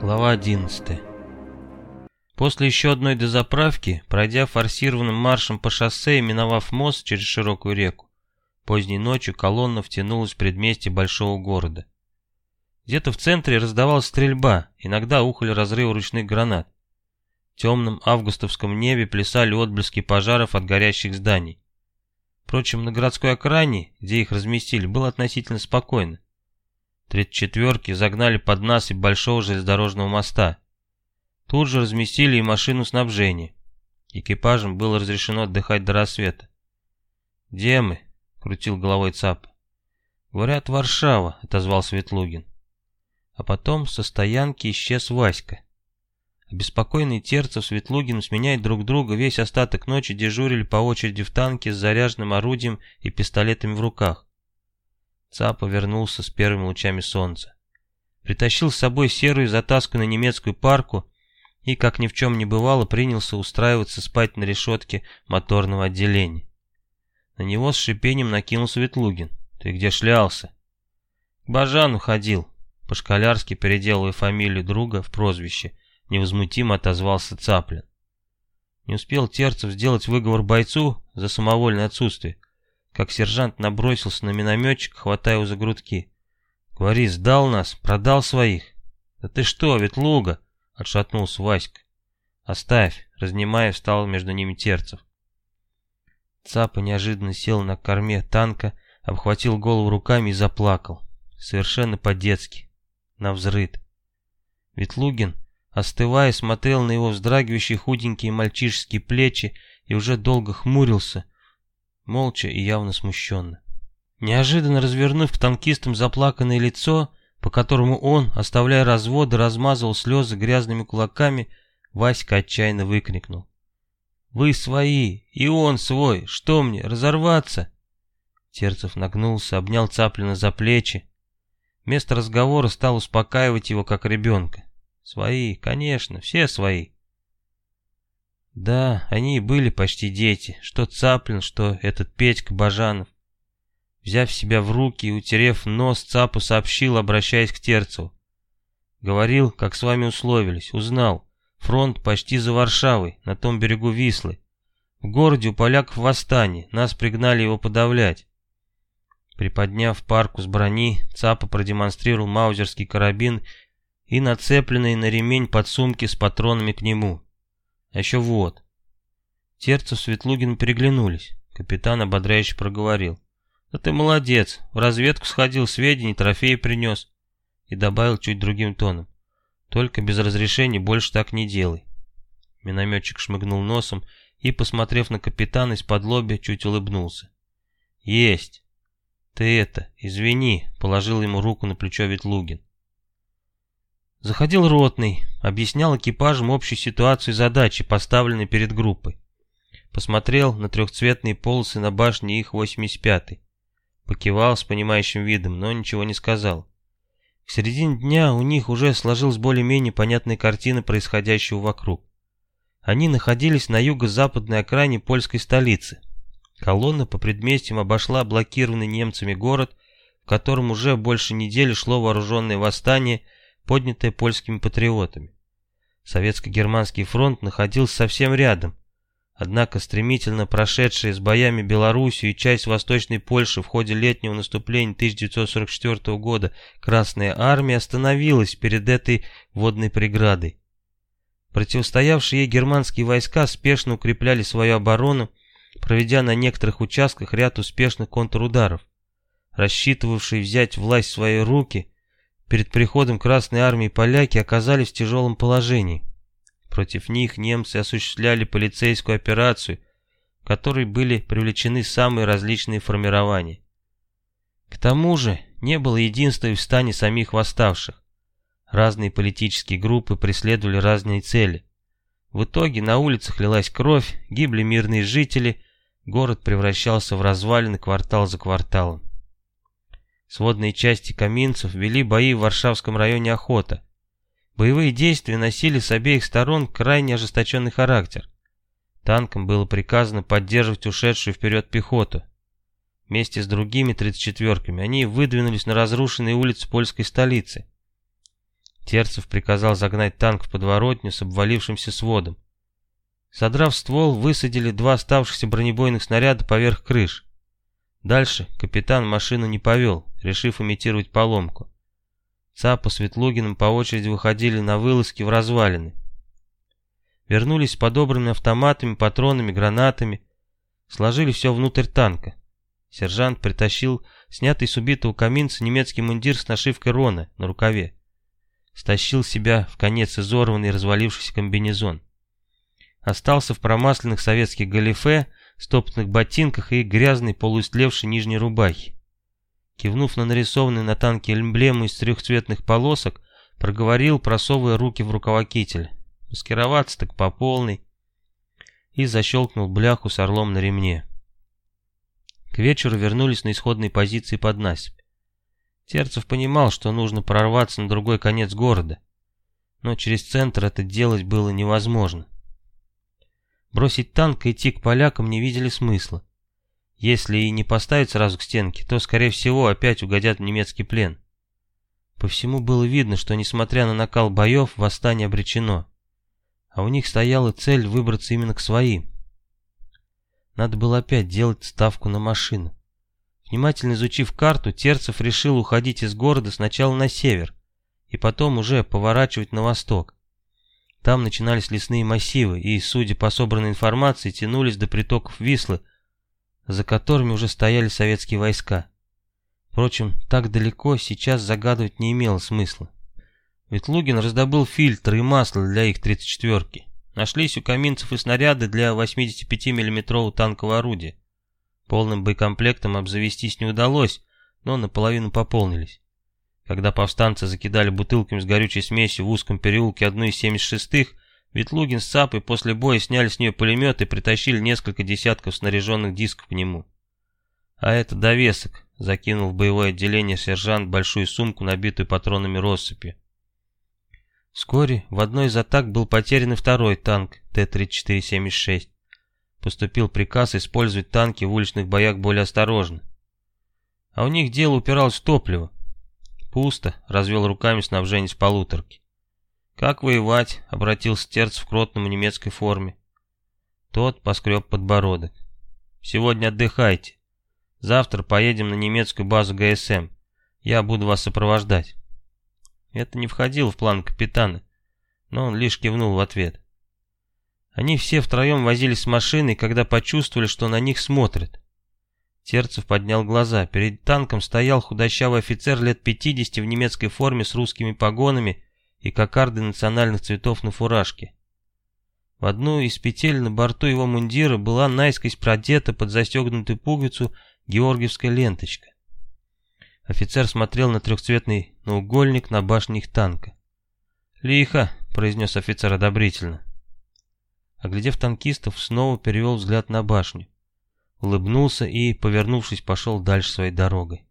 Глава 11 После еще одной дозаправки, пройдя форсированным маршем по шоссе и миновав мост через широкую реку, поздней ночью колонна втянулась в предместье большого города. Где-то в центре раздавалась стрельба, иногда ухали разрывы ручных гранат. В темном августовском небе плясали отблески пожаров от горящих зданий. Впрочем, на городской окраине, где их разместили, было относительно спокойно. Тридцать четверки загнали под нас и большого железнодорожного моста. Тут же разместили и машину снабжения. Экипажам было разрешено отдыхать до рассвета. «Где мы?» — крутил головой ЦАП. «Говорят, Варшава», — отозвался Ветлугин. А потом со стоянки исчез Васька. Обеспокоенные Терцев с Ветлугиным, сменяя друг друга, весь остаток ночи дежурили по очереди в танке с заряженным орудием и пистолетами в руках. Цапа вернулся с первыми лучами солнца. Притащил с собой серую затасканную немецкую парку и, как ни в чем не бывало, принялся устраиваться спать на решетке моторного отделения. На него с шипением накинулся Ветлугин. «Ты где шлялся?» «К Бажану ходил», — по-школярски переделывая фамилию друга в прозвище, невозмутимо отозвался Цаплин. Не успел Терцев сделать выговор бойцу за самовольное отсутствие, как сержант набросился на минометчика, хватая его за грудки. «Говори, сдал нас, продал своих». «Да ты что, Ветлуга?» — отшатнулся Васька. «Оставь», — разнимая, встал между ними Терцев. Цапа неожиданно сел на корме танка, обхватил голову руками и заплакал. Совершенно по-детски. На взрыд. Ветлугин, остывая, смотрел на его вздрагивающие худенькие мальчишеские плечи и уже долго хмурился, молча и явно смущенно. Неожиданно развернув к танкистам заплаканное лицо, по которому он, оставляя разводы, размазывал слезы грязными кулаками, Васька отчаянно выкрикнул. «Вы свои, и он свой, что мне, разорваться?» Терцев нагнулся, обнял Цаплина за плечи. Вместо разговора стал успокаивать его, как ребенка. «Свои, конечно, все свои». Да, они и были почти дети, что Цаплин, что этот Петька Бажанов. Взяв себя в руки и утерев нос, Цапу сообщил, обращаясь к Терцеву. Говорил, как с вами условились, узнал. Фронт почти за Варшавой, на том берегу Вислы. В городе у поляков восстание, нас пригнали его подавлять. Приподняв парку с брони, Цапа продемонстрировал маузерский карабин и нацепленные на ремень подсумки с патронами к нему. А еще вот. Терцев с Ветлугин переглянулись. Капитан ободряюще проговорил. Да ты молодец, в разведку сходил, сведения, трофеи принес. И добавил чуть другим тоном. Только без разрешения больше так не делай. Минометчик шмыгнул носом и, посмотрев на капитана из-под лоби, чуть улыбнулся. «Есть! Ты это, извини!» — положил ему руку на плечо Ветлугин. Заходил ротный, объяснял экипажам общую ситуацию и задачи, поставленные перед группой. Посмотрел на трехцветные полосы на башне их 85-й. Покивал с понимающим видом, но ничего не сказал. К середине дня у них уже сложилась более-менее понятная картина происходящего вокруг. Они находились на юго-западной окраине польской столицы. Колонна по предместьям обошла блокированный немцами город, в котором уже больше недели шло вооруженное восстание – поднятая польскими патриотами. Советско-германский фронт находился совсем рядом, однако стремительно прошедшая с боями Белоруссию и часть Восточной Польши в ходе летнего наступления 1944 года Красная Армия остановилась перед этой водной преградой. Противостоявшие ей германские войска спешно укрепляли свою оборону, проведя на некоторых участках ряд успешных контрударов. Рассчитывавшие взять власть в свои руки – перед приходом Красной Армии поляки оказались в тяжелом положении. Против них немцы осуществляли полицейскую операцию, в которой были привлечены самые различные формирования. К тому же не было единства и в стане самих восставших. Разные политические группы преследовали разные цели. В итоге на улицах лилась кровь, гибли мирные жители, город превращался в развалины квартал за кварталом. Сводные части каминцев вели бои в Варшавском районе Охота. Боевые действия носили с обеих сторон крайне ожесточенный характер. Танкам было приказано поддерживать ушедшую вперед пехоту. Вместе с другими 34-ками они выдвинулись на разрушенные улицы польской столицы. Терцев приказал загнать танк в подворотню с обвалившимся сводом. Содрав ствол, высадили два оставшихся бронебойных снаряда поверх крыш. Дальше капитан машину не повел, решив имитировать поломку. Цапа с Ветлугиным по очереди выходили на вылазки в развалины. Вернулись с подобранными автоматами, патронами, гранатами. Сложили все внутрь танка. Сержант притащил снятый с убитого каминца немецкий мундир с нашивкой Рона на рукаве. Стащил себя в конец изорванный развалившийся комбинезон. Остался в промасленных советских галифе, стоптанных ботинках и грязной полуистлевшей нижней рубахе. Кивнув на нарисованные на танке эмблему из трехцветных полосок, проговорил, просовывая руки в рукава кителя. Маскироваться так по полной. И защелкнул бляху с орлом на ремне. К вечеру вернулись на исходные позиции под насыпь. Терцев понимал, что нужно прорваться на другой конец города, но через центр это делать было невозможно. Бросить танк и идти к полякам не видели смысла. Если и не поставить сразу к стенке, то, скорее всего, опять угодят в немецкий плен. По всему было видно, что, несмотря на накал боев, восстание обречено. А у них стояла цель выбраться именно к своим. Надо было опять делать ставку на машину. Внимательно изучив карту, Терцев решил уходить из города сначала на север, и потом уже поворачивать на восток. Там начинались лесные массивы, и, судя по собранной информации, тянулись до притоков Вислы, за которыми уже стояли советские войска. Впрочем, так далеко сейчас загадывать не имело смысла. Ведь Лугин раздобыл фильтры и масло для их 34-ки. Нашлись у каминцев и снаряды для 85 миллиметрового танкового орудия. Полным боекомплектом обзавестись не удалось, но наполовину пополнились. Когда повстанцы закидали бутылками с горючей смесью в узком переулке одну из 76-х, Ветлугин с Цапой после боя сняли с нее пулемет и притащили несколько десятков снаряженных дисков к нему. А это довесок, закинул в боевое отделение сержант большую сумку, набитую патронами россыпи. Вскоре в одной из атак был потерян и второй танк Т-3476. Поступил приказ использовать танки в уличных боях более осторожно. А у них дело упиралось в топливо. Пусто, развел руками снабжение с полуторки. «Как воевать?» — обратился Терц в кротному немецкой форме. Тот поскреб подбородок. «Сегодня отдыхайте. Завтра поедем на немецкую базу ГСМ. Я буду вас сопровождать». Это не входило в план капитана, но он лишь кивнул в ответ. Они все втроем возились с машиной, когда почувствовали, что на них смотрят. Терцев поднял глаза. Перед танком стоял худощавый офицер лет 50 в немецкой форме с русскими погонами и кокарды национальных цветов на фуражке. В одну из петель на борту его мундира была наискось продета под застегнутую пуговицу георгиевская ленточка. Офицер смотрел на трехцветный наугольник на башне их танка. «Лихо», — произнес офицер одобрительно. Оглядев танкистов, снова перевел взгляд на башню улыбнулся и, повернувшись, пошел дальше своей дорогой.